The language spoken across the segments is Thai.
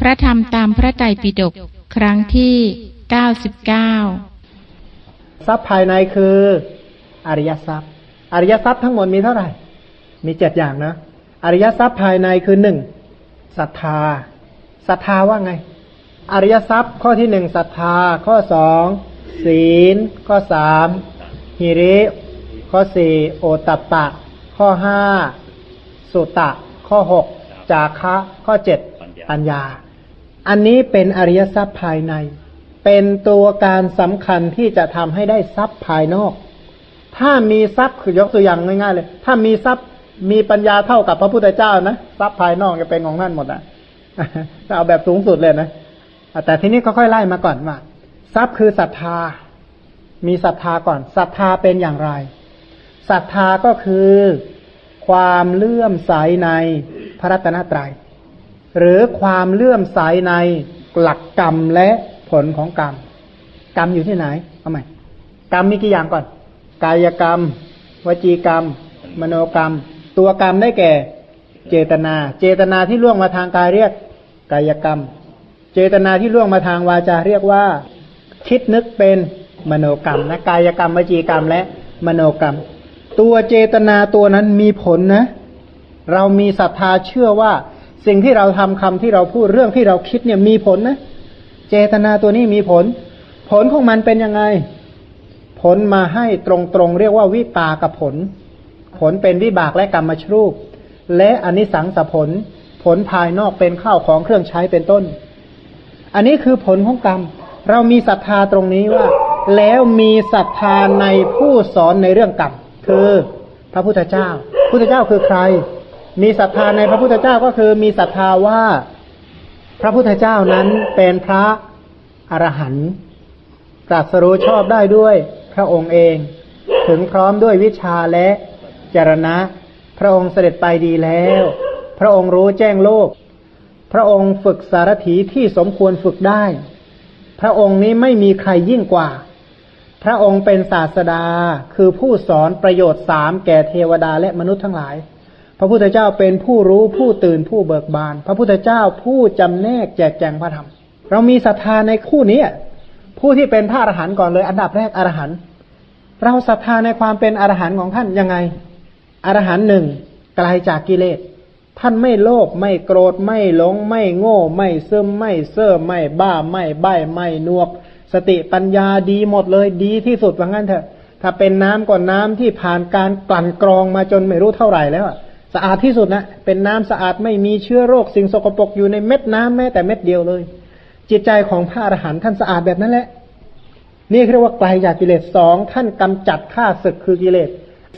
พระธรรมตามพระไตรปิฎกครั้งที่เก้าสิบเก้าทรัพย์ภายในคืออริยทรัพย์ อริยทรัพย์ทั้งหมดมีเท่าไหร่ มีเจ็ดอย่างนะ อริยทรัพย์ภายในคือหนึ่งศรัทธาศรัทธาว่าไง อริยทรัพย์ข้อที่หนึ่งศรัทธา ข้อสองศีล ข้อสามหิริ ข้อสี่โอตตปปะ ข้อห้าสุตะ ข้อหกจาคะ ข้อเจ็ดปัญญา อันนี้เป็นอริยทรัพย์ภายใน เป็นตัวการสำคัญที่จะทำให้ได้ทรัพย์ภายนอก ถ้ามีทรัพย์คือยกตัวอย่างง่ายๆเลย ถ้ามีทรัพย์มีปัญญาเท่ากับพระพุทธเจ้านะทรัพย์ภายนอกจะเป็นของท่านหมดอะเอาแบบสูงสุดเลยนะแต่ทีนี้ค่อยๆไล่มาก่อนว่าทรัพย์คือศรัทธา มีศรัทธาก่อนศรัทธาเป็นอย่างไรศรัทธาก็คือความเลื่อมใสในพระรัตนตรยัย หรือความเลื่อมใสในหลักกรรมและผลของกรรม กรรมอยู่ที่ไหนเอาใหม่กรรมมีกี่อย่างก่อน กายกรรม วจีกรรม มโนกรรม ตัวกรรมได้แก่ เจตนา เจตนาที่ล่วงมาทางกายเรียก กายกรรม เจตนาที่ล่วงมาทางวาจาเรียกว่า คิดนึกเป็นมโนกรรมนะกายกรรม วจีกรรม และมโนกรรม ตัวเจตนาตัวนั้นมีผลนะ เรามีศรัทธาเชื่อว่า สิ่งที่เราทำคำที่เราพูดเรื่องที่เราคิดเนี่ยมีผลนะเจตนาตัวนี้มีผล ผลของมันเป็นยังไง ผลมาให้ตรงๆเรียกว่าวิปากับผล ผลเป็นวิบากและกรรมชรูป และอนิสังสผล ผลภายนอกเป็นข้าวของเครื่องใช้เป็นต้น อันนี้คือผลของกรรม เรามีศรัทธาตรงนี้ว่า แล้วมีศรัทธาในผู้สอนในเรื่องกรรมคือพระพุทธเจ้า พุทธเจ้าคือใคร มีศรัทธาในพระพุทธเจ้าก็คือมีศรัทธาว่าพระพุทธเจ้านั้นเป็นพระอรหันต์ตรัสรู้ชอบได้ด้วยพระองค์เอง ถึงพร้อมด้วยวิชาและจรณะ พระองค์เสด็จไปดีแล้ว พระองค์รู้แจ้งโลก พระองค์ฝึกสารถีที่สมควรฝึกได้ พระองค์นี้ไม่มีใครยิ่งกว่า พระองค์เป็นศาสดาคือผู้สอนประโยชน์สามแก่เทวดาและมนุษย์ทั้งหลาย พระพุทธเจ้าเป็นผู้รู้ผู้ตื่นผู้เบิกบาน พระพุทธเจ้าผู้จำแนกแจกแจงพระธรรม เรามีศรัทธาในคู่นี้ผู้ที่เป็นพระอรหันต์ก่อนเลย อันดับแรกอรหันต์เราศรัทธาในความเป็นอรหันต์ของท่านยังไง อรหันต์หนึ่งไกลาจากกิเลส ท่านไม่โลภไม่โกรธไม่หลง ไม่โง่ ไม่ซึมไม่เซ่อไม่บ้าไม่ใบ้ไม่นวก สติปัญญาดีหมดเลยดีที่สุดว่างั้นเถอะ ถ้าเป็นน้ำก่อนน้ำที่ผ่านการกลั่นกรองมาจนไม่รู้เท่าไหร่แล้ว สะอาดที่สุดนะเป็นน้ำสะอาดไม่มีเชื้อโรคสิ่งสกปรกอยู่ในเม็ดน้ำแม้แต่เม็ดเดียวเลย จิตใจของพระอรหันต์ท่านสะอาดแบบนั้นแหละ นี่เรียกว่าไกลจากกิเลสสองท่านกำจัดข้าศึกคือกิเลส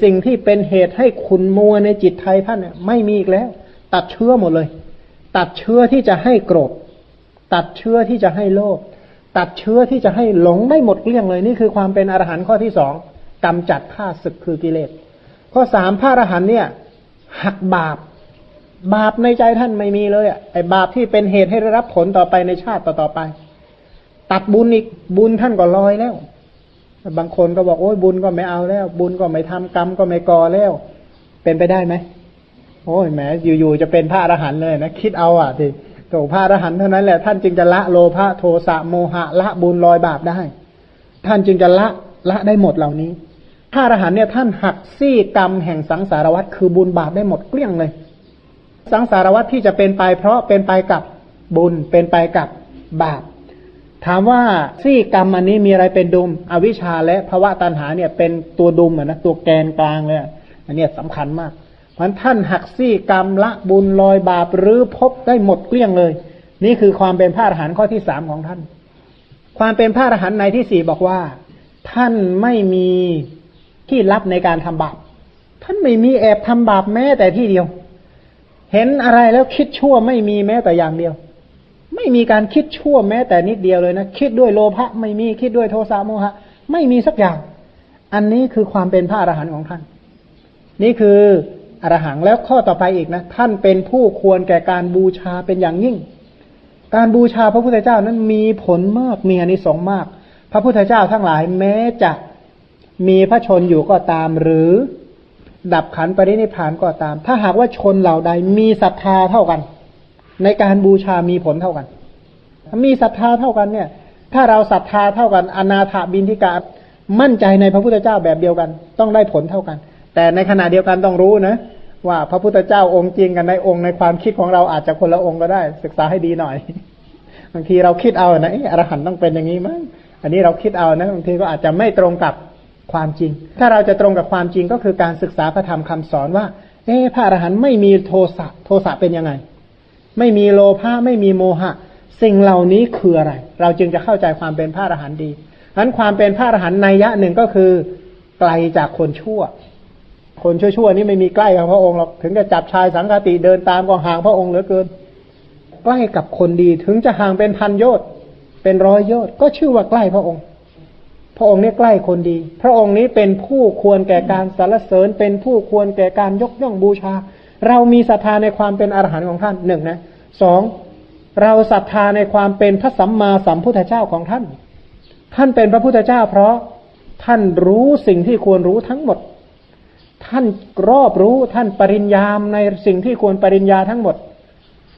สิ่งที่เป็นเหตุให้ขุนมัวในจิตไทยท่านเนี่ยไม่มีอีกแล้ว ตัดเชื้อหมดเลย ตัดเชื้อที่จะให้โกรธตัดเชื้อที่จะให้โลภตัดเชื้อที่จะให้หลงได้หมดเกลี้ยงเลย นี่คือความเป็นอรหันต์ข้อที่สองกำจัดข้าศึกคือกิเลสข้อสามพระอรหันต์เนี่ย หักบาป บาปในใจท่านไม่มีเลยอะไอบาปที่เป็นเหตุให้ได้รับผลต่อไปในชาติต่อๆไป ตัดบุญอีกบุญท่านก็ลอยแล้วบางคนก็บอกโอ้ยบุญก็ไม่เอาแล้ว บุญก็ไม่ทำกรรมก็ไม่ก่อแล้ว เป็นไปได้ไหมโอ้ยแหมอยู่ๆจะเป็นพระอรหันต์เลยนะคิดเอาอะทีโถพระอรหันต์เท่านั้นแหละท่านจึงจะละโลภะโทสะโมหะละบุญลอยบาปได้ ท่านจึงจะละละได้หมดเหล่านี้ พระอรหันเนี่ยท่านหักซี่กรรมแห่งสังสารวัฏคือบุญบาปได้หมดเกลี้ยงเลย สังสารวัฏที่จะเป็นไปเพราะเป็นไปกับบุญเป็นไปกับบาป ถามว่าซี่กรรมอันนี้มีอะไรเป็นดุม อวิชชาและภาวะตัณหาเนี่ยเป็นตัวดุมนะตัวแกนกลางเลยอันนี้สำคัญมากมันท่านหักซี่กรรมละบุญลอยบาปหรือพบได้หมดเกลี้ยงเลย นี่คือความเป็นพระอรหันต์ข้อที่สามของท่าน ความเป็นพระอรหันต์ในที่สี่บอกว่า ท่านไม่มี ที่ลับในการทำบาปท่านไม่มีแอบทำบาปแม้แต่ที่เดียว เห็นอะไรแล้วคิดชั่วไม่มีแม้แต่อย่างเดียว ไม่มีการคิดชั่วแม้แต่นิดเดียวเลยนะคิดด้วยโลภะไม่มีคิดด้วยโทสะโมหะ ไม่มีสักอย่าง อันนี้คือความเป็นพระอรหันต์ของท่าน นี่คืออรหังแล้วข้อต่อไปอีกนะ ท่านเป็นผู้ควรแก่การบูชาเป็นอย่างยิ่ง การบูชาพระพุทธเจ้านั้นมีผลมากมีอนิสงส์มาก พระพุทธเจ้าทั้งหลายแม้จะ มีพระชนอยู่ก็ตาม หรือดับขันปรินิพานก็ตาม ถ้าหากว่าชนเหล่าใดมีศรัทธาเท่ากัน ในการบูชามีผลเท่ากัน มีศรัทธาเท่ากันเนี่ย ถ้าเราศรัทธาเท่ากันอนาถบินทิกามั่นใจในพระพุทธเจ้าแบบเดียวกัน ต้องได้ผลเท่ากัน แต่ในขณะเดียวกันต้องรู้นะว่าพระพุทธเจ้าองค์จริงกันในองค์ในความคิดของเราอาจจะคนละองค์ก็ได้ ศึกษาให้ดีหน่อย บางทีเราคิดเอานะอรหันต์ต้องเป็นอย่างนี้มั้งอันนี้เราคิดเอานะบางทีก็อาจจะไม่ตรงกับ ความจริง ถ้าเราจะตรงกับความจริงก็คือการศึกษาพระธรรมคำสอนว่า เอ๊พระอรหันต์ไม่มีโทสะโทสะเป็นยังไง ไม่มีโลภะไม่มีโมหะ สิ่งเหล่านี้คืออะไร เราจึงจะเข้าใจความเป็นพระอรหันต์ดีนั้นความเป็นพระอรหันต์ในยะหนึ่งก็คือไกลจากคนชั่ว คนชั่วๆนี่ไม่มีใกล้กับพระองค์หรอกถึงจะจับชายสังฆติเดินตามก็ห่างพระองค์เหลือเกิน ใกล้กับคนดีถึงจะห่างเป็นพันโยชน์เป็นร้อยโยชน์ก็ชื่อว่าใกล้พระองค์ พระองค์นี้ใกล้คนดี พระองค์นี้เป็นผู้ควรแก่การสรรเสริญ เป็นผู้ควรแก่การยกย่องบูชา เรามีศรัทธาในความเป็นอรหันต์ของท่านหนึ่งนะสองเราศรัทธาในความเป็นพระสัมมาสัมพุทธเจ้าของท่าน ท่านเป็นพระพุทธเจ้า เพราะท่านรู้สิ่งที่ควรรู้ทั้งหมด ท่านรอบรู้ท่านปริญญามในสิ่งที่ควรปริญญาทั้งหมด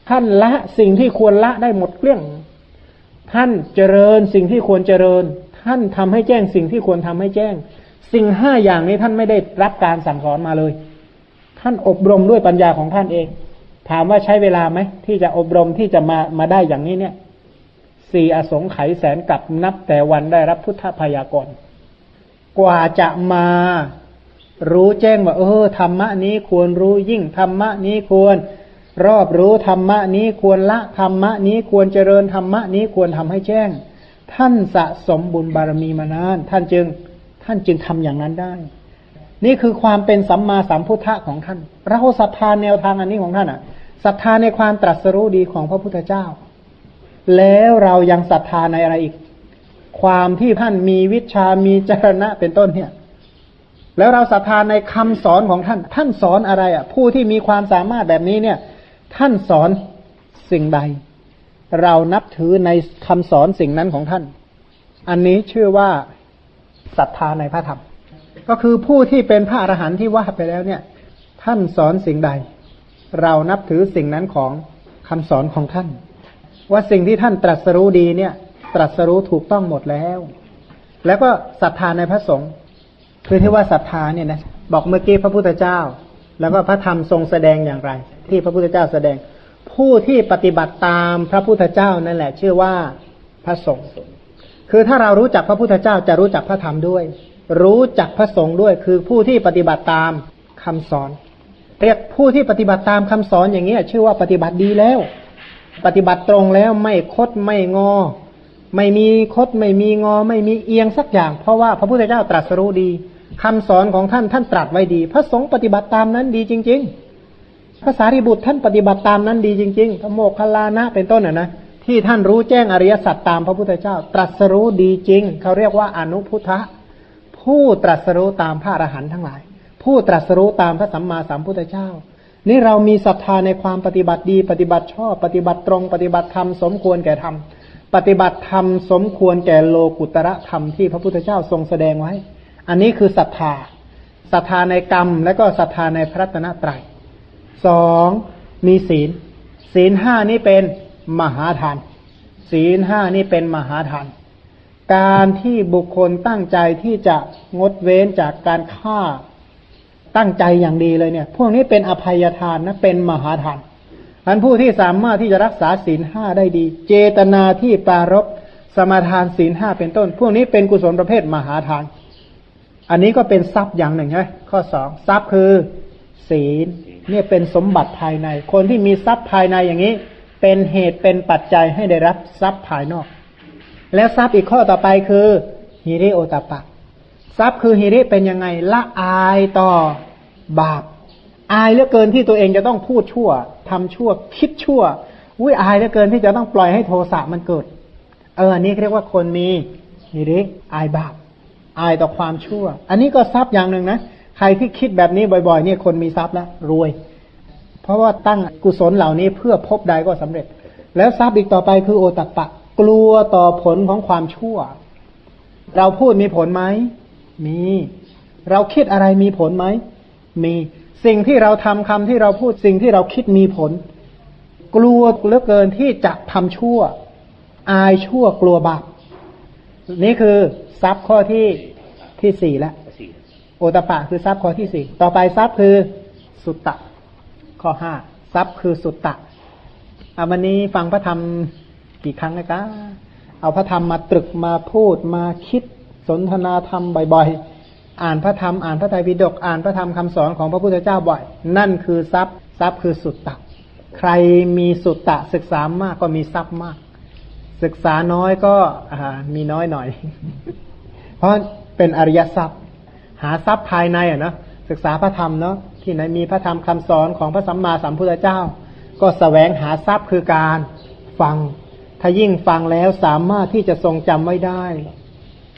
ท่านละสิ่งที่ควรละได้หมดเกลี้ยง ท่านเจริญสิ่งที่ควรเจริญ ท่านทำให้แจ้งสิ่งที่ควรทำให้แจ้ง สิ่งห้าอย่างนี้ท่านไม่ได้รับการสั่งสอนมาเลย ท่านอบรมด้วยปัญญาของท่านเอง ถามว่าใช้เวลาไหมที่จะอบรมที่จะมามาได้อย่างนี้เนี่ยสี่อสงไขยแสนกับนับแต่วันได้รับพุทธพยากรกว่าจะมารู้แจ้งว่าเออธรรมะนี้ควรรู้ยิ่งธรรมะนี้ควร รอบรู้ธรรมะนี้ควรละธรรมะนี้ควรเจริญธรรมะนี้ควรทำให้แจ้ง ท่านสะสมบุญบารมีมานาน ท่านจึงท่านจึงทำอย่างนั้นได้ นี่คือความเป็นสัมมาสัมพุทธะของท่านเราศรัทธาแนวทางอันนี้ของท่านอะศรัทธาในความตรัสรู้ดีของพระพุทธเจ้า แล้วเรายังศรัทธาในอะไรอีก ความที่ท่านมีวิชามีจรณะเป็นต้นเนี่ย แล้วเราศรัทธาในคำสอนของท่าน ท่านสอนอะไรอะ ผู้ที่มีความสามารถแบบนี้เนี่ย ท่านสอนสิ่งใด เรานับถือในคำสอนสิ่งนั้นของท่าน อันนี้ชื่อว่าศรัทธาในพระธรรม ก็คือผู้ที่เป็นพระอรหันต์ที่ว่าไปแล้วเนี่ย ท่านสอนสิ่งใด เรานับถือสิ่งนั้นของคำสอนของท่าน ว่าสิ่งที่ท่านตรัสรู้ดีเนี่ย ตรัสรู้ถูกต้องหมดแล้ว แล้วก็ศรัทธาในพระสงฆ์คือที่ว่าศรัทธาเนี่ยนะบอกเมื่อกี้พระพุทธเจ้า แล้วก็พระธรรมทรงแสดงอย่างไร ที่พระพุทธเจ้าแสดง ผู้ที่ปฏิบัติตามพระพุทธเจ้านั่นแหละ ชื่อว่าพระสงฆ์คือถ้าเรารู้จักพระพุทธเจ้าจะรู้จักพระธรรมด้วย รู้จักพระสงฆ์ด้วย คือผู้ที่ปฏิบัติตามคำสอน เรียกผู้ที่ปฏิบัติตามคำสอนอย่างนี้ชื่อว่าปฏิบัติดีแล้ว ปฏิบัติตรงแล้วไม่คดไม่งอ ไม่มีคดไม่มีงอ ไม่มีเอียงสักอย่าง เพราะว่าพระพุทธเจ้าตรัสรู้ดีคำสอนของท่านท่านตรัสไว้ดี พระสงฆ์ปฏิบัติตามนั้นดีจริง ๆ ภาษาริบุตรท่านปฏิบัติตามนั้นดีจริงๆพระโมคคัลลานะเป็นต้นอะนะที่ท่านรู้แจ้งอริยสัจตามพระพุทธเจ้า ตรัสรู้ดีจริง เขาเรียกว่าอนุพุทธะผู้ตรัสรู้ตามพระอรหันต์ทั้งหลาย ผู้ตรัสรู้ตามพระสัมมาสัมพุทธเจ้า นี่เรามีศรัทธาในความปฏิบัติดี ปฏิบัติชอบ ปฏิบัติตรง ปฏิบัติธรรมสมควรแก่ธรรมปฏิบัติธรรมสมควรแก่โลกุตระธรรมที่พระพุทธเจ้าทรงแสดงไว้ อันนี้คือศรัทธาศรัทธาในกรรมและก็ศรัทธาในพระตนตรัย สองมีศีล ศีลห้านี้เป็นมหาทาน ศีลห้านี้เป็นมหาทาน การที่บุคคลตั้งใจที่จะงดเว้นจากการฆ่าตั้งใจอย่างดีเลยเนี่ย พวกนี้เป็นอภัยทานนะเป็นมหาทานอันผู้ที่สามารถที่จะรักษาศีลห้าได้ดี เจตนาที่ปรารบสมาทานศีลห้าเป็นต้น พวกนี้เป็นกุศลประเภทมหาทาน อันนี้ก็เป็นทรัพย์อย่างหนึ่งใช่ไหมข้อสองทรัพย์คือ ศีล เนี่ยเป็นสมบัติภายใน คนที่มีทรัพย์ภายในอย่างนี้ เป็นเหตุเป็นปัจจัยให้ได้รับทรัพย์ภายนอก แล้วทรัพย์อีกข้อต่อไปคือฮิริโอตปะ ทรัพย์คือฮิริเป็นยังไงละอายต่อบาป อายเหลือเกินที่ตัวเองจะต้องพูดชั่วทำชั่ว คิดชั่วอุ้ยอายเหลือเกินที่จะต้องปล่อยให้โทสะมันเกิด เอออันนี้เรียกว่าคนมีฮิริอายบาปอายต่อความชั่ว อันนี้ก็ทรัพย์อย่างหนึ่งนะ ใครที่คิดแบบนี้บ่อยๆเนี่ยคนมีทรัพย์แล้วรวย เพราะว่าตั้งกุศลเหล่านี้เพื่อพบใดก็สำเร็จ แล้วทรัพย์อีกต่อไปคือโอตัปปะ กลัวต่อผลของความชั่ว เราพูดมีผลไหมมี เราคิดอะไรมีผลไหมมีสิ่งที่เราทำคำที่เราพูดสิ่งที่เราคิดมีผล กลัวเหลือเกินที่จะทำชั่ว อายชั่วกลัวบาปนี่คือทรัพย์ข้อที่ที่สี่แล้ว ตปะคือทรัพย์ข้อที่สี่ต่อไปทรัพย์คือสุตตะ ข้อห้าทรัพย์คือสุตตะอาวันนี้ฟังพระธรรมกี่ครั้งนะกะเอาพระธรรมมาตรึกมาพูดมาคิดสนทนาธรรมบ่อยๆ อ่านพระธรรมอ่านพระไตรปิฎกอ่านพระธรรมคำสอนของพระพุทธเจ้าบ่อย นั่นคือทรัพย์ทรัพย์คือสุตตะ ใครมีสุตตะศึกษามากก็มีทรัพย์มาก ศึกษาน้อยก็มีน้อยหน่อย เพราะเป็นอริยทรัพย์ หาทรัพย์ภายในอะนะศึกษาพระธรรมเนาะที่ไหนมีพระธรรมคำสอนของพระสัมมาสัมพุทธเจ้า ก็สแสวงหาทรัพย์คือการฟัง ถ้ายิ่งฟังแล้วสามารถที่จะทรงจำไว้ได้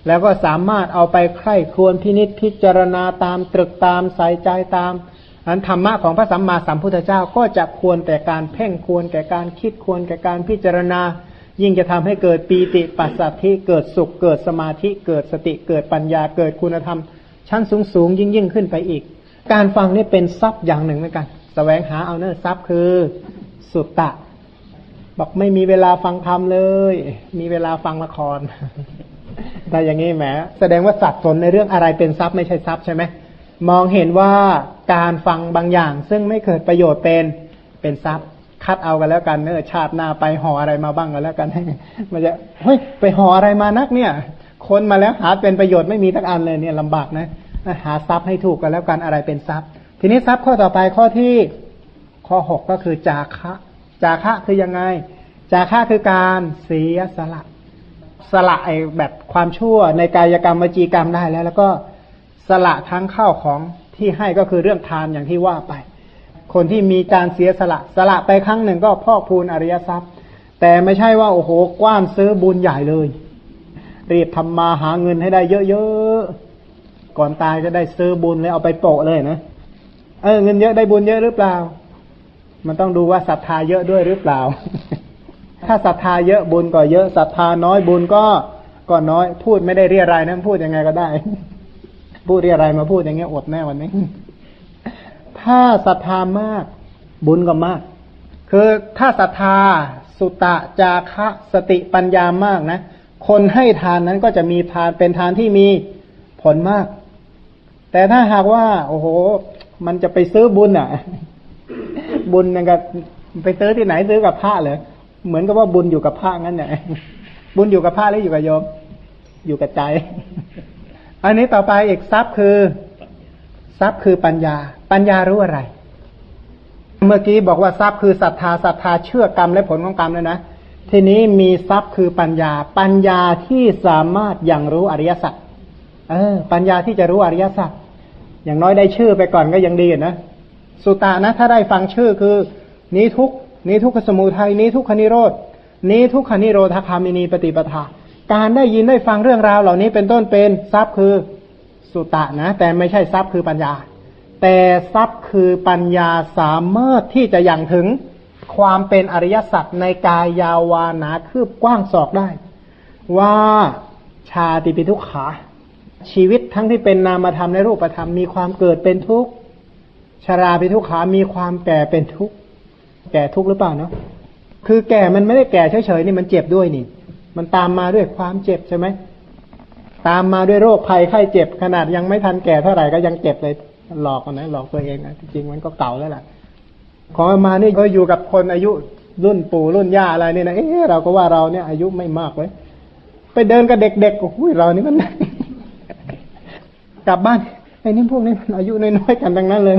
แล้วก็สามารถเอาไปใคร่ครวญพินิษพิจารณาตามตรึกตามใส่ใจตามอันธรรมะของพระสัมมาสัมพุทธเจ้าก็จะควรแต่การเพ่งควรแก่การคิดควรแก่การพิจารณา ยิ่งจะทำให้เกิดปีติปัสสัทธิเกิดสุขเกิดสมาธิเกิดสติเกิดปัญญาเกิดคุณธรรม ชั้นสูงสูงยิ่งยิ่งขึ้นไปอีก การฟังนี่เป็นทรัพย์อย่างหนึ่งเหมือนกันสแสวงหาเอาเนอทรัพย์คือสุตตะ บอกไม่มีเวลาฟังธรรมเลย มีเวลาฟังละครแต่อย่างนี้แหมแสดงว่าสับสนในเรื่องอะไรเป็นทรัพย์ไม่ใช่ทรัพย์ใช่ไหมมองเห็นว่าการฟังบางอย่าง ซึ่งไม่เกิดประโยชน์เป็นเป็นทรัพย์ คัดเอากันแล้วกันเนอะชาติหน้าไปห่ออะไรมาบ้างกันแล้วกันมันจะเฮ้ยไปห่ออะไรมานักเนี่ย คนมาแล้วหาเป็นประโยชน์ไม่มีทักอันเลยเนี่ยลำบากนะหาทรัพย์ให้ถูกกันแล้วกันอะไรเป็นทรัพย์ ทีนี้ทรัพย์ข้อต่อไปข้อที่ข้อหกก็คือจาคะ จาคะคือยังไง จาคะคือการเสียสละสละไอ้แบบความชั่วในกายกรรมวจีกรรมได้แล้ว แล้วก็สละทั้งข้าวของที่ให้ก็คือเรื่องทานอย่างที่ว่าไป คนที่มีการเสียสละสละไปครั้งหนึ่งก็พอกพูนอริยทรัพย์ แต่ไม่ใช่ว่าโอ้โหกว้านซื้อบุญใหญ่เลย รีบทำมาหาเงินให้ได้เยอะๆ ก่อนตายจะได้ซื้อบุญแล้วเอาไปโปะเลยนะ เออเงินเยอะได้บุญเยอะหรือเปล่า มันต้องดูว่าศรัทธาเยอะด้วยหรือเปล่า ถ้าศรัทธาเยอะบุญก็เยอะศรัทธาน้อยบุญก็ก็น้อย พูดไม่ได้เรียรายนะพูดยังไงก็ได้ พูดเรียรายมาพูดอย่างเงี้ยอดแน่วันนี้ ถ้าศรัทธามาก บุญก็มาก คือถ้าศรัทธาสุตะจาคะสติปัญญามากนะ คนให้ทานนั้นก็จะมีทานเป็นทานที่มีผลมาก แต่ถ้าหากว่า โอ้โห มันจะไปซื้อบุญอะ บุญนั่นก็ไปซื้อที่ไหนซื้อกับพระเหรอเหมือนกับว่าบุญอยู่กับพระงั้นเนี่ยบุญอยู่กับพระหรืออยู่กับโยม อยู่กับใจ อันนี้ต่อไปอีกทรัพย์คือทรัพย์คือปัญญา ปัญญารู้อะไร เมื่อกี้บอกว่าทรัพย์คือศรัทธาศรัทธาเชื่อกรรมและผลของกรรมเลยนะ ทีนี้มีทรัพย์คือปัญญา ปัญญาที่สามารถยังรู้อริยสัจเออ ปัญญาที่จะรู้อริยสัจอย่างน้อยได้ชื่อไปก่อนก็ยังดีนะสุตานะถ้าได้ฟังชื่อคือ นี้ทุกนี้ทุกขสมุทัยนี้ทุกขนิโรธนี้ทุกขนิโรธคามินีปฏิปทา การได้ยินได้ฟังเรื่องราวเหล่านี้เป็นต้นเป็นทรัพย์คือสุตะนะ แต่ไม่ใช่ทรัพย์คือปัญญา แต่ทรัพย์คือปัญญาสามารถที่จะยังถึง ความเป็นอริยสัจในกายยาวานาคืบกว้างศอกได้ ว่าชาติปิทุกขาชีวิตทั้งที่เป็นนามธรรมและรูปธรรมมีความเกิดเป็นทุกข์ชาราปิทุกขามีความแก่เป็นทุกข์แก่ทุกข์หรือเปล่าเนาะคือแก่มันไม่ได้แก่เฉยๆนี่มันเจ็บด้วยนี่ มันตามมาด้วยความเจ็บใช่ไหมตามมาด้วยโรคภัยไข้เจ็บขนาดยังไม่ทันแก่เท่าไหร่ก็ยังเจ็บเลยหลอกกันนะหลอกตัวเองนะจริงๆมันก็เก่าแล้วล่ะ ของมานี่ก็อยู่กับคนอายุรุ่นปู่รุ่นย่าอะไรเนี่ยนะเอ๊เราก็ว่าเราเนี่ยอายุไม่มากเลยไปเดินกับเด็กๆโอ้ยเรานี่มันกลับบ้านไอ้นี่พวกนี้มันอายุน้อยๆกันดังนั้นเลย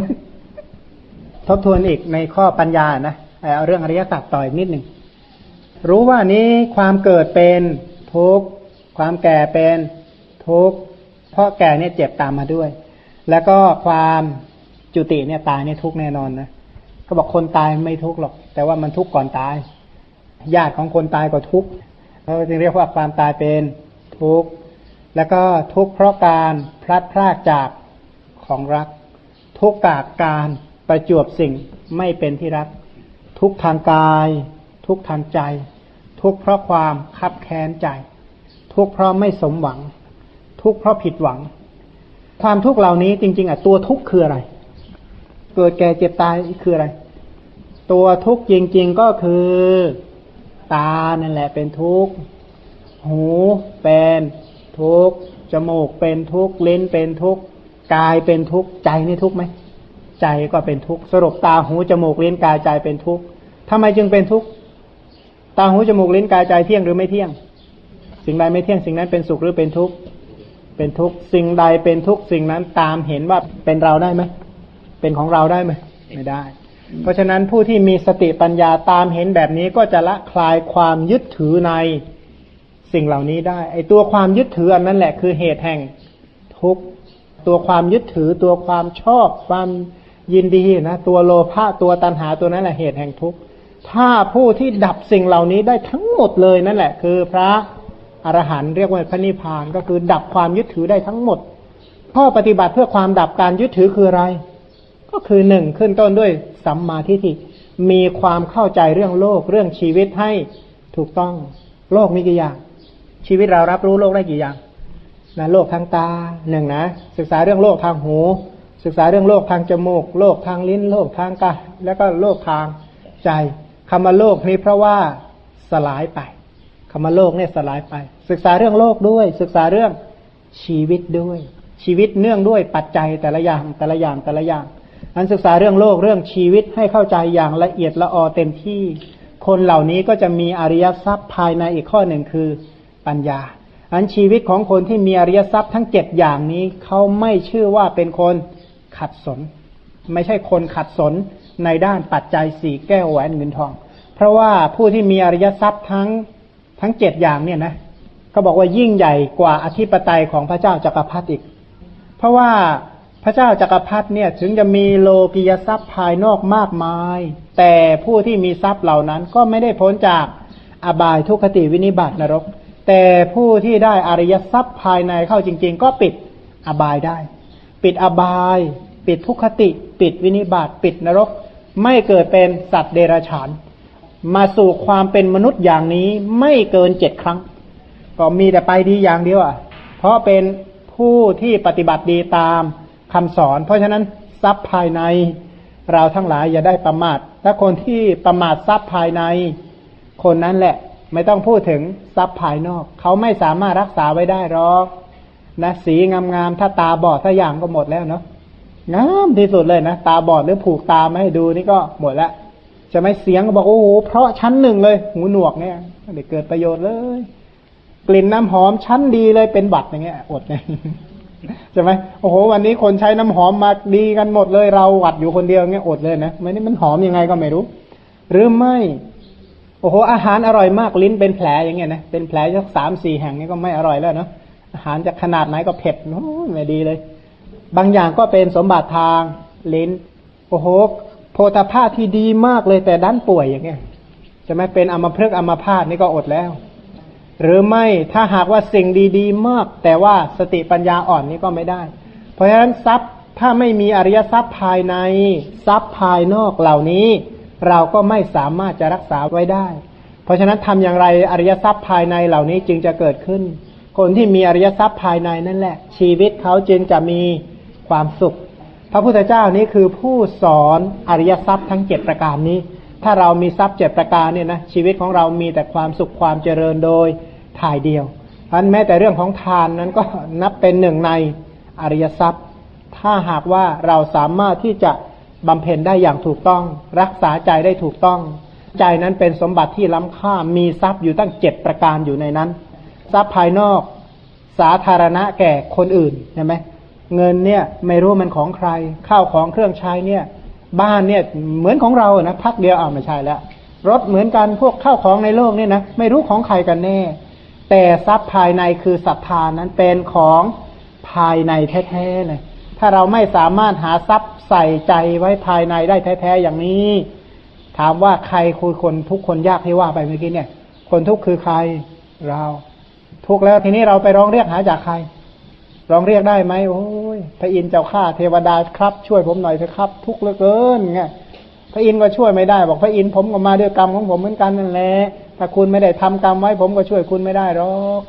ทบทวนอีกในข้อปัญญานะเอาเรื่องอริยสัจต่ออีกนิดหนึ่งรู้ว่านี้ความเกิดเป็นทุกข์ความแก่เป็นทุกข์เพราะแก่เนี่ยเจ็บตามมาด้วย แล้วก็ความจุติเนี่ยตายเนี่ยทุกข์แน่นอนนะ ก็บอกคนตายไม่ทุกข์หรอก แต่ว่ามันทุกข์ก่อนตาย ญาติของคนตายก็ทุกข์เราจึงเรียกว่าความตายเป็นทุกข์แล้วก็ทุกข์เพราะการพลัดพรากจากของรัก ทุกข์กากการประจวบสิ่งไม่เป็นที่รัก ทุกทางกาย ทุกทางใจ ทุกเพราะความคับแค้นใจ ทุกเพราะไม่สมหวัง ทุกเพราะผิดหวัง ความทุกข์เหล่านี้จริง ๆอะตัวทุกข์คืออะไร เกิดแก่เจ็บตายคืออะไร ตัวทุกข์จริง ๆก็คือ ตานั่นแหละเป็นทุกข์หูเป็นทุกข์จมูกเป็นทุกข์ลิ้นเป็นทุกข์กายเป็นทุกข์ใจนี่ทุกข์ไหมใจก็เป็นทุกข์สรุปตาหูจมูกลิ้นกายใจเป็นทุกข์ทำไมจึงเป็นทุกข์ตาหูจมูกลิ้นกายใจเที่ยงหรือไม่เที่ยง สิ่งใดไม่เที่ยงสิ่งนั้นเป็นสุขหรือเป็นทุกข์เป็นทุกข์สิ่งใดเป็นทุกข์สิ่งนั้นตามเห็นว่าเป็นเราได้ไหม เป็นของเราได้ไหมไม่ได้ เพราะฉะนั้นผู้ที่มีสติปัญญาตามเห็นแบบนี้ก็จะละคลายความยึดถือในสิ่งเหล่านี้ได้ ไอตัวความยึดถืออันนั้นแหละคือเหตุแห่งทุกข์ตัวความยึดถือตัวความชอบความยินดีนะตัวโลภะตัวตัณหาตัวนั้นแหละเหตุแห่งทุกข์ถ้าผู้ที่ดับสิ่งเหล่านี้ได้ทั้งหมดเลยนั่นแหละ คือพระอรหันต์เรียกว่าพระนิพพานก็คือดับความยึดถือได้ทั้งหมด ข้อปฏิบัติเพื่อความดับการยึดถือคืออะไร ก็คือหนึ่งขึ้นต้นด้วยสัมมาทิฏฐิมีความเข้าใจเรื่องโลกเรื่องชีวิตให้ถูกต้อง โลกมีกี่อย่าง ชีวิตเรารับรู้โลกได้กี่อย่างนะโลกทางตาหนึ่งนะ ศึกษาเรื่องโลกทางหู ศึกษาเรื่องโลกทางจมูก โลกทางลิ้น โลกทางกายแล้วก็โลกทางใจคำว่าโลกนี้เพราะว่าสลายไปคำว่าโลกเนี่ยสลายไป ศึกษาเรื่องโลกด้วย ศึกษาเรื่องชีวิตด้วย ชีวิตเนื่องด้วยปัจจัยแต่ละอย่างแต่ละอย่างแต่ละอย่าง อันศึกษาเรื่องโลกเรื่องชีวิตให้เข้าใจอย่างละเอียดละออเต็มที่ คนเหล่านี้ก็จะมีอริยทรัพย์ภายในอีกข้อหนึ่งคือปัญญา อันชีวิตของคนที่มีอริยทรัพย์ทั้งเจ็ดอย่างนี้เขาไม่ชื่อว่าเป็นคนขัดสน ไม่ใช่คนขัดสนในด้านปัจจัยสี่แก้วแหวนเงินทอง เพราะว่าผู้ที่มีอริยทรัพย์ทั้งทั้งเจ็ดอย่างเนี่ยนะเขาบอกว่ายิ่งใหญ่กว่าอธิปไตยของพระเจ้าจักรพรรดิอีก เพราะว่า ระเจ้าจักรพรรดิเนี่ยถึงจะมีโลกิยทรัพย์ภายนอกมากมาย แต่ผู้ที่มีทรัพย์เหล่านั้นก็ไม่ได้พ้นจากอบายทุกขติวินิบัตินรก แต่ผู้ที่ได้อริยทรัพย์ภายในเข้าจริง ๆ ก็ปิดอบายได้ ปิดอบาย ปิดทุกขติ ปิดวินิบัติปิดนรก ไม่เกิดเป็นสัตว์เดรัจฉาน มาสู่ความเป็นมนุษย์อย่างนี้ไม่เกินเจ็ดครั้ง ก็มีแต่ไปดีอย่างเดียวอะ เพราะเป็นผู้ที่ปฏิบัติดีตาม คำสอน เพราะฉะนั้นทรัพย์ภายในเราทั้งหลายอย่าได้ประมาทถ้าคนที่ประมาททรัพย์ภายใน คนนั้นแหละ ไม่ต้องพูดถึงทรัพย์ภายนอก เขาไม่สามารถรักษาไว้ได้หรอกนะสีงามๆถ้าตาบอดถ้าอย่างก็หมดแล้วเนาะงามที่สุดเลยนะตาบอดหรือผูกตาไม่ให้ดูนี่ก็หมดแล้วจะไม่เสียงก็บอกโอ้โหเพราะชั้นหนึ่งเลย หูหนวกเนี่ยไม่ได้เกิดประโยชน์เลย กลิ่นน้ำหอมชั้นดีเลยเป็นบัตรอย่างเงี้ยอดเลย ใช่ไหมโอ้โห วันนี้คนใช้น้ำหอมมาดีกันหมดเลยเราหวัดอยู่คนเดียวเงี้ยอดเลยนะไม่นี่มันหอมยังไงก็ไม่รู้ หรือไม่ โอ้โห อาหารอร่อยมากลิ้นเป็นแผลอย่างเงี้ยนะเป็นแผลสักสามสี่แห่งนี่ก็ไม่อร่อยแล้วเนาะอาหารจะขนาดไหนก็เผ็ดโอ้ไม่ดีเลย บางอย่างก็เป็นสมบัติทางลิ้น โอ้โหโพธาภาที่ดีมากเลยแต่ด้านป่วยอย่างเงี้ยจะไม่เป็นอัมพฤกษ์อัมพาตนี่ก็อดแล้ว หรือไม่ถ้าหากว่าสิ่งดีๆ มาก แต่ว่าสติปัญญาอ่อนนี่ก็ไม่ได้ เพราะฉะนั้นทรัพย์ถ้าไม่มีอริยทรัพย์ภายในทรัพย์ภายนอกเหล่านี้ เราก็ไม่สามารถจะรักษาไว้ได้ เพราะฉะนั้นทำอย่างไรอริยทรัพย์ภายในเหล่านี้จึงจะเกิดขึ้น คนที่มีอริยทรัพย์ภายในนั่นแหละ ชีวิตเขาจึงจะมีความสุข พระพุทธเจ้านี้คือผู้สอนอริยทรัพย์ทั้งเจ็ดประการนี้ ถ้าเรามีทรัพย์เจ็ดประการเนี่ยนะชีวิตของเรามีแต่ความสุขความเจริญโดยถ่ายเดียวเพราะแม้แต่เรื่องของทานนั้นก็นับเป็นหนึ่งในอริยทรัพย์ ถ้าหากว่าเราสามารถที่จะบำเพ็ญได้อย่างถูกต้อง รักษาใจได้ถูกต้อง ใจนั้นเป็นสมบัติที่ล้ำค่ามีทรัพย์อยู่ตั้งเจ็ดประการอยู่ในนั้น ทรัพย์ภายนอกสาธารณะแก่คนอื่นใช่ไหมเงินเนี่ยไม่รู้มันของใครข้าวของเครื่องใช้เนี่ย บ้านเนี่ยเหมือนของเรานะพักเดียวอ้าวไม่ใช่แล้วรถเหมือนกันพวกข้าวของในโลกเนี่ยนะไม่รู้ของใครกันแน่ แต่ทรัพย์ภายในคือศรัทธานั้นเป็นของภายในแท้ๆเลย ถ้าเราไม่สามารถหาทรัพย์ใส่ใจไว้ภายในได้แท้ๆอย่างนี้ ถามว่าใครคือคนทุกคนยากที่ว่าไปเมื่อกี้เนี่ย คนทุกคือใครเรา ทุกแล้วทีนี้เราไปร้องเรียกหาจากใคร ร้องเรียกได้ไหมโอ้ยพระอินทร์เจ้าข้าเทวดาครับ ช่วยผมหน่อยเถอะครับ ทุกข์เหลือเกินไงพระอินทร์ก็ช่วยไม่ได้บอกพระอินทร์ผมก็มาด้วยกรรมของผมเหมือนกันนั่นแหละถ้าคุณไม่ได้ทำกรรมไว้ผมก็ช่วยคุณไม่ได้หรอก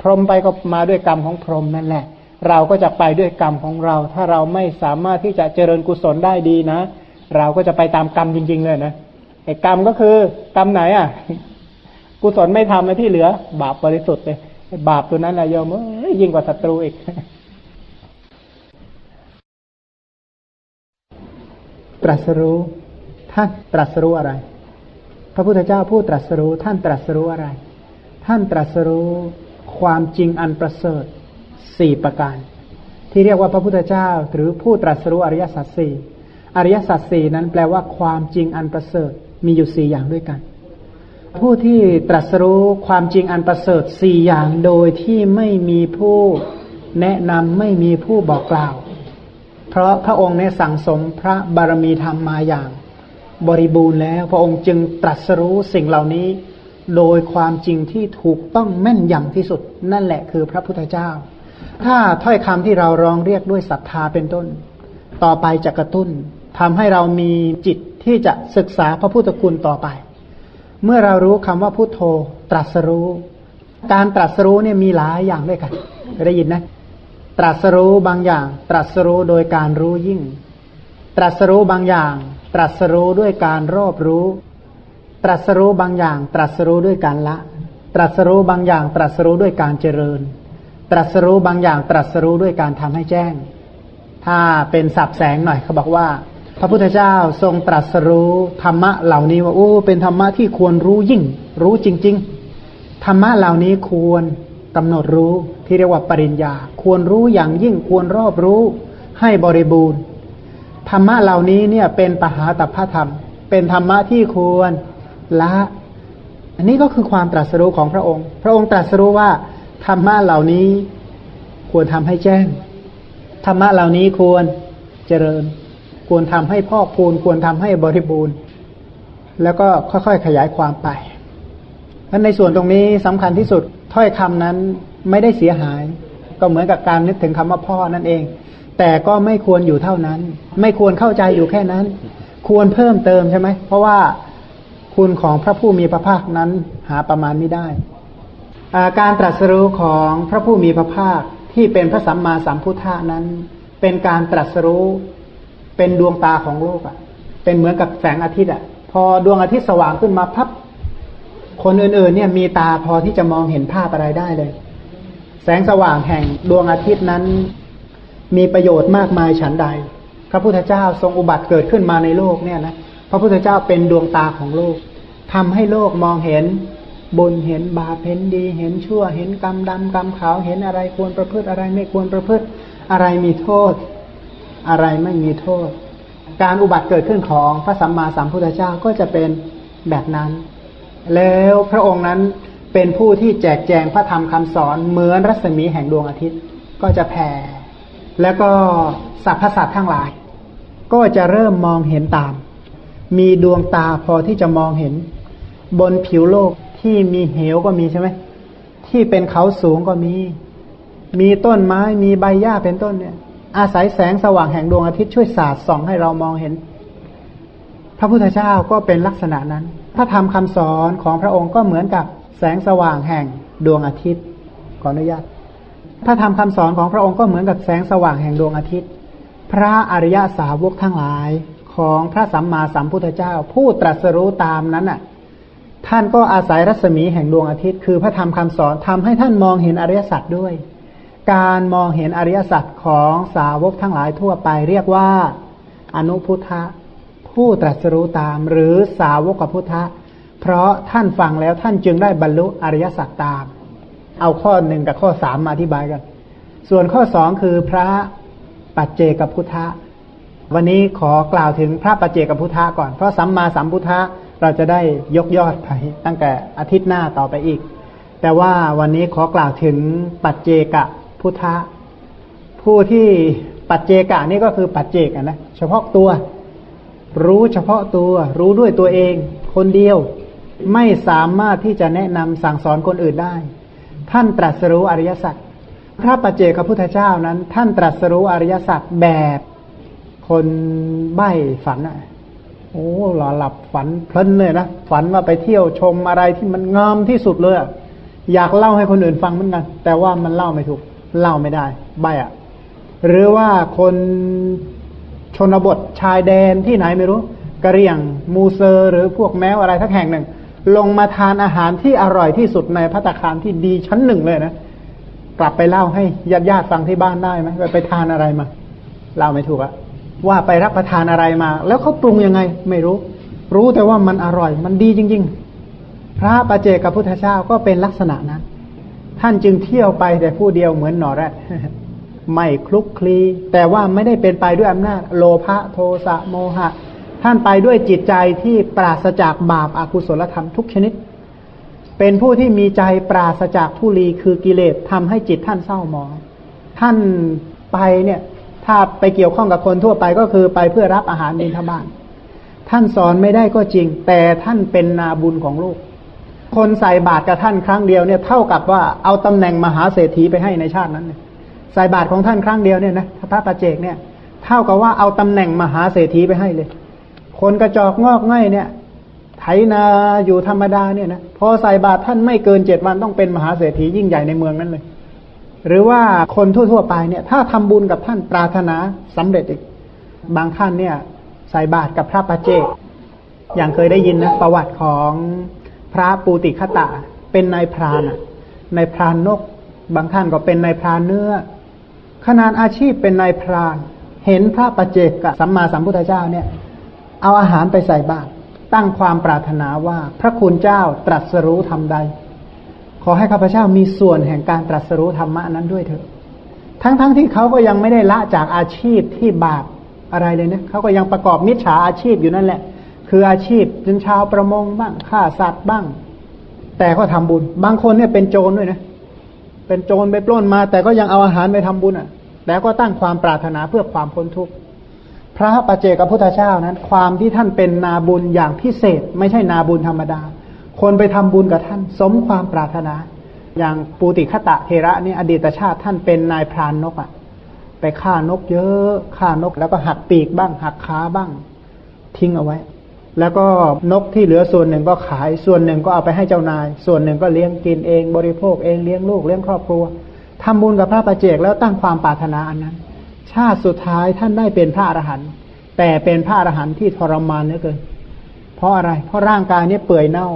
พรหมไปก็มาด้วยกรรมของพรหมนั่นแหละ เราก็จะไปด้วยกรรมของเรา ถ้าเราไม่สามารถที่จะเจริญกุศลได้ดีนะ เราก็จะไปตามกรรมจริง ๆ เลยนะไอ้กรรมก็คือกรรมไหนอะ กุศลไม่ทำนะที่เหลือบาปบริสุทธิ์เลย บาปตัวนั้นแหละโยมยิ่งกว่าศัตรูอีกตรัสรู้ ท่านตรัสรู้อะไร พระพุทธเจ้าพูดตรัสรู้ ท่านตรัสรู้อะไร ท่านตรัสรู้ความจริงอันประเสริฐสี่ประการ ที่เรียกว่าพระพุทธเจ้า หรือผู้ตรัสรู้อริยสัจสี่อริยสัจสี่นั้นแปลว่าความจริงอันประเสริฐมีอยู่สี่อย่างด้วยกัน ผู้ที่ตรัสรู้ความจริงอันประเสริฐสี่อย่างโดยที่ไม่มีผู้แนะนำไม่มีผู้บอกกล่าว เพราะพระองค์ในสั่งสมพระบารมีธรรมมาอย่างบริบูรณ์แล้ว พระองค์จึงตรัสรู้สิ่งเหล่านี้ โดยความจริงที่ถูกต้องแม่นยำที่สุด นั่นแหละคือพระพุทธเจ้า ถ้าถ้อยคำที่เราร้องเรียกด้วยศรัทธาเป็นต้น ต่อไปจะกระตุ้นทำให้เรามีจิตที่จะศึกษาพระพุทธคุณต่อไป เมื่อเรารู้คำว่าพุทโธ ตรัสรู้ การตรัสรู้เนี่ยมีหลายอย่างด้วยกันเคยได้ยินนะ ตรัสรู้บางอย่าง ตรัสรู้โดยการรู้ยิ่ง ตรัสรู้บางอย่าง ตรัสรู้ด้วยการรอบรู้ ตรัสรู้บางอย่าง ตรัสรู้ด้วยการละ ตรัสรู้บางอย่าง ตรัสรู้ด้วยการเจริญ ตรัสรู้บางอย่าง ตรัสรู้ด้วยการทำให้แจ้ง ถ้าเป็นสับแสงหน่อยเขาบอกว่า พระพุทธเจ้าทรงตรัสรู้ธรรมะเหล่านี้ว่าโอ้เป็นธรรมะที่ควรรู้ยิ่ง รู้จริง ๆ ธรรมะเหล่านี้ควรกำหนดรู้ที่เรียกว่าปริญญา ควรรู้อย่างยิ่งควรรอบรู้ให้บริบูรณ์ธรรมะเหล่านี้เนี่ยเป็นปหาตัพพธรรม เป็นธรรมะที่ควรละ อันนี้ก็คือความตรัสรู้ของพระองค์ พระองค์ตรัสรู้ว่าธรรมะเหล่านี้ควรทำให้แจ้งธรรมะเหล่านี้ควรเจริญ ควรทำให้พ่อพูนควรทำให้บริบูรณ์ แล้วก็ค่อยๆขยายความไปเพราะในส่วนตรงนี้สำคัญที่สุดถ้อยคำนั้นไม่ได้เสียหาย ก็เหมือนกับการนึกถึงคำว่าพ่อนั่นเอง แต่ก็ไม่ควรอยู่เท่านั้น ไม่ควรเข้าใจอยู่แค่นั้น ควรเพิ่มเติมใช่ไหมเพราะว่าคุณของพระผู้มีพระภาคนั้นหาประมาณไม่ได้การตรัสรู้ของพระผู้มีพระภาคที่เป็นพระสัมมาสัมพุทธานั้น เป็นการตรัสรู้ เป็นดวงตาของโลกอะ่ะ เป็นเหมือนกับแสงอาทิตย์อะ่ะ พอดวงอาทิตย์สว่างขึ้นมาพับคนอื่นๆ เนี่ยมีตาพอที่จะมองเห็นภาพอะไรได้เลย แสงสว่างแห่งดวงอาทิตย์นั้น มีประโยชน์มากมายฉันใด พระพุทธเจ้าทรงอุบัติเกิดขึ้นมาในโลกเนี่ยนะพระพุทธเจ้าเป็นดวงตาของโลกทำให้โลกมองเห็นบุญเห็นบาปเห็นดี เห็นชั่ว เห็นกรรมดำกรรมขาวเห็นอะไรควรประพฤติอะไรไม่ควรประพฤติอะไรมีโทษ อะไรไม่มีโทษ การอุบัติเกิดขึ้นของพระสัมมาสัมพุทธเจ้าก็จะเป็นแบบนั้น แล้วพระองค์นั้นเป็นผู้ที่แจกแจงพระธรรมคำสอนเหมือนรัศมีแห่งดวงอาทิตย์ก็จะแผ่ แล้วก็สรรพสัตว์ทั้งหลาย ก็จะเริ่มมองเห็นตาม มีดวงตาพอที่จะมองเห็น บนผิวโลกที่มีเหวก็มีใช่ไหมที่เป็นเขาสูงก็มี มีต้นไม้มีใบหญ้าเป็นต้นเนี่ย อาศัยแสงสว่างแห่งดวงอาทิตย์ช่วยสาดส่องให้เรามองเห็น พระพุทธเจ้าก็เป็นลักษณะนั้น พระธรรมคำสอนของพระองค์ก็เหมือนกับแสงสว่างแห่งดวงอาทิตย์ ขออนุญาต พระธรรมคำสอนของพระองค์ก็เหมือนกับแสงสว่างแห่งดวงอาทิตย์ พระอริยสาวกทั้งหลายของพระสัมมาสัมพุทธเจ้า ผู้ตรัสรู้ตามนั้นน่ะ ท่านก็อาศัยรัศมีแห่งดวงอาทิตย์ คือพระธรรมคำสอนทำให้ท่านมองเห็นอริยสัจด้วย การมองเห็นอริยสัจของสาวกทั้งหลายทั่วไปเรียกว่า อนุพุทธะผู้ตรัสรู้ตามหรือสาวกพุทธะ เพราะท่านฟังแล้วท่านจึงได้บรรลุอริยสัจตาม เอาข้อหนึ่งกับข้อสามมาอธิบายกัน ส่วนข้อสองคือพระปัจเจกพุทธะ วันนี้ขอกล่าวถึงพระปัจเจกพุทธะก่อน เพราะสัมมาสัมพุทธะเราจะได้ยกยอดไปตั้งแต่อาทิตย์หน้าต่อไปอีก แต่ว่าวันนี้ขอกล่าวถึงปัจเจก พุทธะผู้ที่ปัจเจกะนี่ก็คือปัจเจกนะเฉพาะตัว รู้เฉพาะตัว รู้ด้วยตัวเอง คนเดียวไม่สามารถที่จะแนะนำสั่งสอนคนอื่นได้ ท่านตรัสรู้อริยสัจพระปัจเจกพุทธเจ้านั้น ท่านตรัสรู้อริยสัจแบบคนใบ้ฝันอะโอ้หล่อหลับฝันเพลินเลยนะฝันว่าไปเที่ยวชมอะไรที่มันงามที่สุดเลยอยากเล่าให้คนอื่นฟังเหมือนกันแต่ว่ามันเล่าไม่ถูก เล่าไม่ได้ ใบอะหรือว่าคนชนบทชายแดนที่ไหนไม่รู้กระเรียงมูเซอร์หรือพวกแมวอะไรทักแห่งหนึ่ง ลงมาทานอาหารที่อร่อยที่สุดในพัตคารที่ดีชั้นหนึ่งเลยนะกลับไปเล่าให้ญาติญาติฟังที่บ้านได้ไหมไปทานอะไรมาเล่าไม่ถูกอะว่าไปรับประทานอะไรมา แล้วเขาปรุงยังไง ไม่รู้ รู้แต่ว่ามันอร่อย มันดีจริง ๆ พระประเจกับพุทธเจ้าก็เป็นลักษณะนั้น ท่านจึงเที่ยวไปแต่ผู้เดียวเหมือนหนอแรดไม่คลุกคลี แต่ว่าไม่ได้เป็นไปด้วยอำนาจ โลภะโทสะโมหะ ท่านไปด้วยจิตใจที่ปราศจากบาปอากุศลธรรมทุกชนิด เป็นผู้ที่มีใจปราศจากทุลีคือกิเลสทำให้จิตท่านเศร้าหมอง ท่านไปเนี่ย ถ้าไปเกี่ยวข้องกับคนทั่วไปก็คือไปเพื่อรับอาหารบิณฑบาตท่านสอนไม่ได้ก็จริง แต่ท่านเป็นนาบุญของลูก คนใส่บาตรกับท่านครั้งเดียวเนี่ยเท่ากับว่าเอาตำแหน่งมหาเศรษฐีไปให้ในชาตินั้นเลยใส่บาตรของท่านครั้งเดียวเนี่ยนะพระประเจกเนี่ย เท่ากับว่าเอาตำแหน่งมหาเศรษฐีไปให้เลย คนกระจอกงอกง่ายเนี่ย ไถนาอยู่ธรรมดาเนี่ยนะพอใส่บาตรท่านไม่เกินเจ็ดวันต้องเป็นมหาเศรษฐียิ่งใหญ่ในเมืองนั้นเลย หรือว่าคนทั่วๆไปเนี่ย ถ้าทำบุญกับท่านปรารถนาสำเร็จอีก บางท่านเนี่ยใส่บาตรกับพระประเจก อย่างเคยได้ยินนะประวัติของ พระปูติคตะ เป็นนายพรานนายพรานนก บางท่านก็เป็นนายพรานเนื้อ ขนาดอาชีพเป็นนายพราน เห็นพระประเจกสัมมาสัมพุทธเจ้าเนี่ย เอาอาหารไปใส่บาตรตั้งความปรารถนาว่าพระคุณเจ้าตรัสรู้ทำใด ขอให้ข้าพเจ้ามีส่วนแห่งการตรัสรู้ธรรมะนั้นด้วยเถอะ ทั้งๆทที่เขาก็ยังไม่ได้ละจากอาชีพที่บาปอะไรเลยนะเขาก็ยังประกอบมิจฉาอาชีพอยู่นั่นแหละ คืออาชีพเป็นชาวประมงบ้างฆ่าสัตว์บ้าง แต่ก็ทำบุญ บางคนเนี่ยเป็นโจรด้วยนะ เป็นโจรไปปล้นมา แต่ก็ยังเอาอาหารไปทำบุญอะแต่ก็ตั้งความปรารถนาเพื่อความพ้นทุกข์พระปัจเจกพุทธเจ้านั้น ความที่ท่านเป็นนาบุญอย่างพิเศษ ไม่ใช่นาบุญธรรมดา คนไปทำบุญกับท่าน สมความปรารถนา อย่างปูติคตะเทระนี่อดีตชาติท่านเป็นนายพรานนกอะ ไปฆ่านกเยอะฆ่านกแล้วก็หักปีกบ้าง หักขาบ้าง ทิ้งเอาไว้ แล้วก็นกที่เหลือส่วนหนึ่งก็ขายส่วนหนึ่งก็เอาไปให้เจ้านาย ส่วนหนึ่งก็เลี้ยงกินเองบริโภคเองเลี้ยงลูกเลี้ยงครอบครัวทำบุญกับพระประเจกแล้วตั้งความปรารถนาอันนั้น ชาติสุดท้ายท่านได้เป็นพระอรหันต์แต่เป็นพระอรหันต์ที่ทรมานเหลือเกิน เพราะอะไร เพราะร่างกายนี้เปื่อยเน่า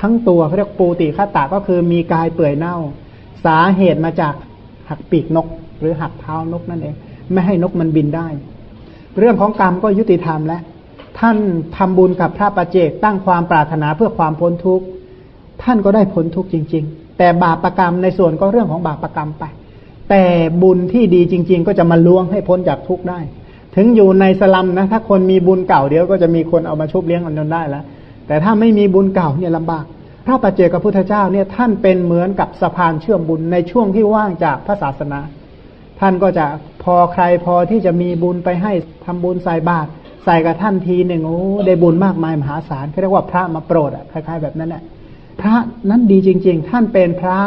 ทั้งตัวเขาเรียกปูติฆาตาก็คือมีกายเปื่อยเน่า สาเหตุมาจากหักปีกนก หรือหักเท้านกนั่นเอง ไม่ให้นกมันบินได้ เรื่องของกรรมก็ยุติธรรมแล้ว ท่านทำบุญกับพระประเจกตั้งความปรารถนาเพื่อความพ้นทุกข์ท่านก็ได้พ้นทุกข์จริง ๆ แต่บาปรกรรมในส่วนก็เรื่องของบาปรกรรมไป แต่บุญที่ดีจริง ๆ ก็จะมาล่วงให้พ้นจากทุกข์ได้ ถึงอยู่ในสลัมนะ ถ้าคนมีบุญเก่าเดี๋ยวก็จะมีคนเอามาชุบเลี้ยงกันจนได้แล้วแต่ถ้าไม่มีบุญเก่าเนี่ยลำบาก พระปัจเจกพุทธเจ้าเนี่ยท่านเป็นเหมือนกับสะพานเชื่อมบุญในช่วงที่ว่างจากพระศาสนา ท่านก็จะพอใครพอที่จะมีบุญไปให้ทำบุญใส่บาตร ใส่กับท่านทีหนึ่งโอ้ได้บุญมากมายมหาศาลเขาเรียกว่าพระมาโปรดอะคล้ายๆแบบนั้นแหละพระนั้นดีจริง ๆ ท่านเป็นพระ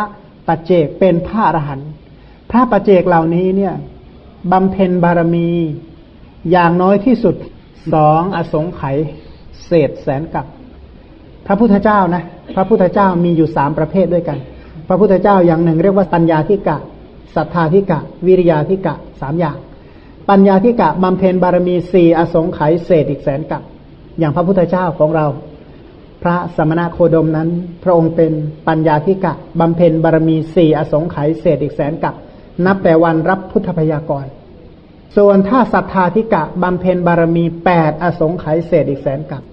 ปัจเจกเป็นพระอรหันต์พระปัจเจกเหล่านี้เนี่ยบำเพ็ญบารมีอย่างน้อยที่สุดสองอสงไขยเศษแสนกับ พระพุทธเจ้านะ พระพุทธเจ้ามีอยู่สามประเภทด้วยกัน พระพุทธเจ้าอย่างหนึ่งเรียกว่าปัญญาธิกะศรัทธาธิกะ วิริยาธิกะสามอย่าง ปัญญาที่กะบำเพ็ญบารมีสี่อสงไขยเศษอีกแสนกับ อย่างพระพุทธเจ้าของเรา พระสมณะโคดมนั้น พระองค์เป็นปัญญาที่กะบำเพ็ญบารมีสี่อสงไขยเศษอีกแสนกับ นับแต่วันรับพุทธพยากร ส่วนถ้าศรัทธาธิกะบำเพ็ญบารมีแปดอสงไขยเศษอีกแสนกับ